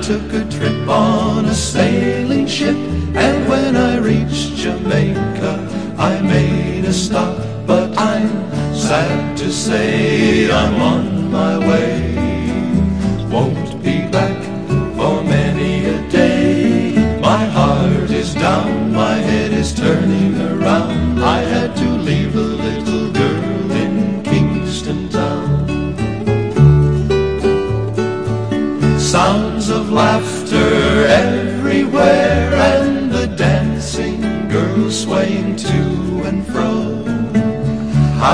took a trip on a sailing ship, and when I reached Jamaica, I made a stop. But I'm sad to say I'm on my way. Won't be back Sounds of laughter everywhere and the dancing girls swaying to and fro.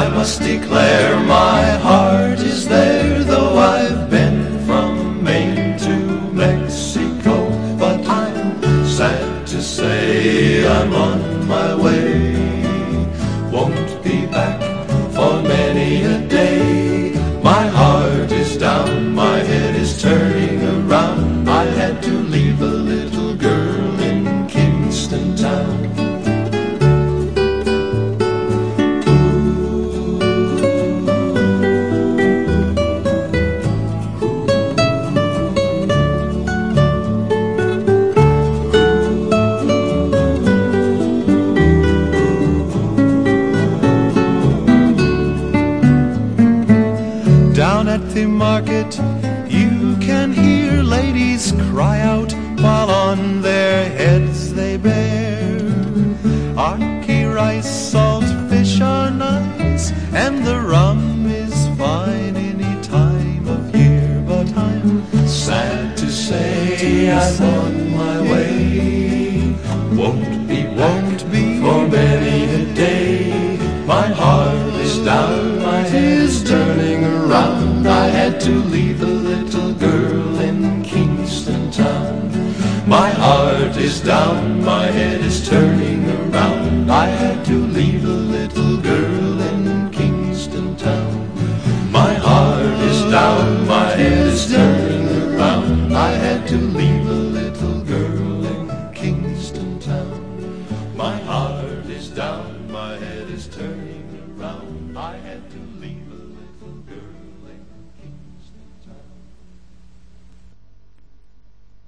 I must declare my heart is there, though I've been from Maine to Mexico. But I'm sad to say I'm on my way. The market, you can hear ladies cry out while on their heads they bear. Ackee rice, salt fish are nice, and the rum is fine any time of year. But I'm sad to say I'm on my way. Won't be, won't be for many a day. My heart is down, to leave a little girl in Kingston town. My heart is down, my head is turning around. I had to leave a little girl in Kingston town. My heart is down, my head is turning around. I had to leave a little girl in Kingston town. My heart is down, my head is turning around. I had to